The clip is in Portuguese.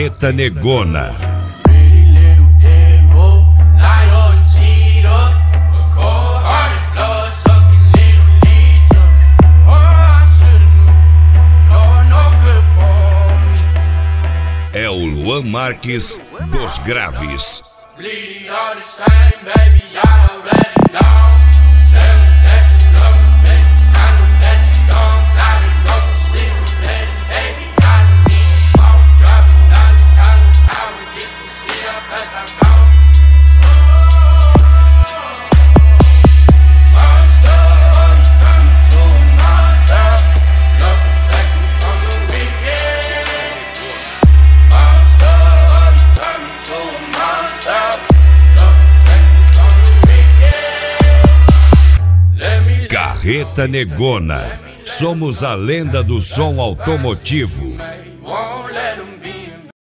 Beta Negona. É o Luan Marques dos Graves. Bleeding all the same, baby, I already Carreta Negona. Somos a lenda do som automotivo.